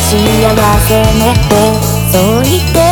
幸せね。ってそう言って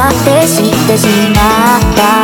だって知ってしまった。